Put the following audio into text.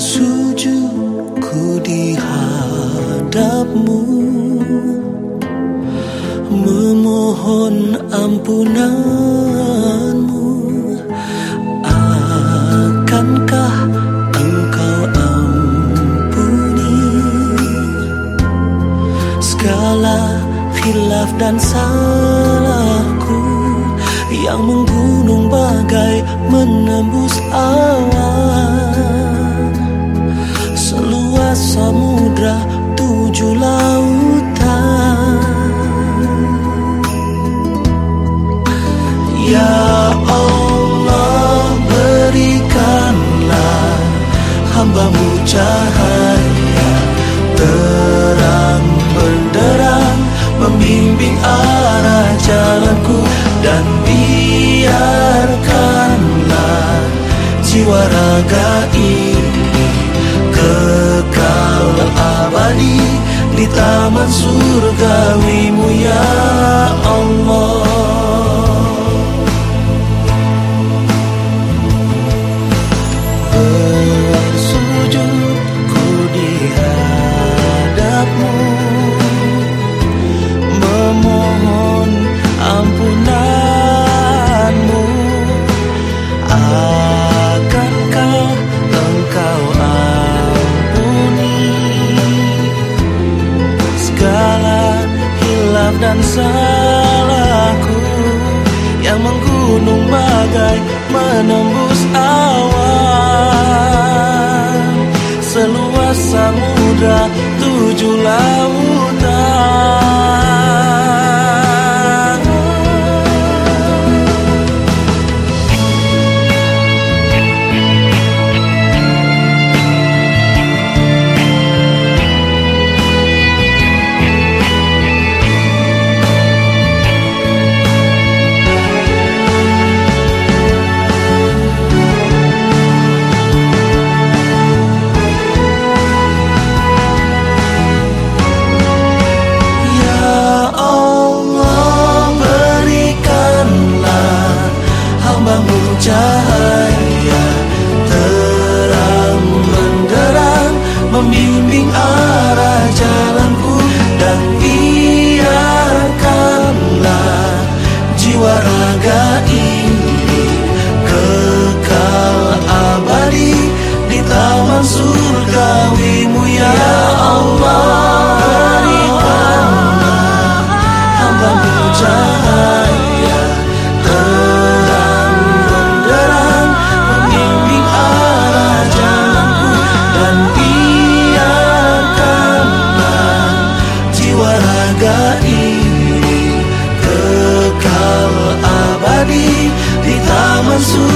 bersujudku di hadapmu. Memohon ampunanmu. Akankah engkau ampuni? Segala khilaf dan salahku Yang menggunung bagai menembus awan samudra tujuh lautan. Ya Allah berikanlah hambamu cahaya. Terang benderang membimbing arah jalanku. Dan biarkanlah jiwa raga ini di taman surgawimu ya Allah salahku Yang menggunung bagai menembus awan. Seluas samudra tujuh laut so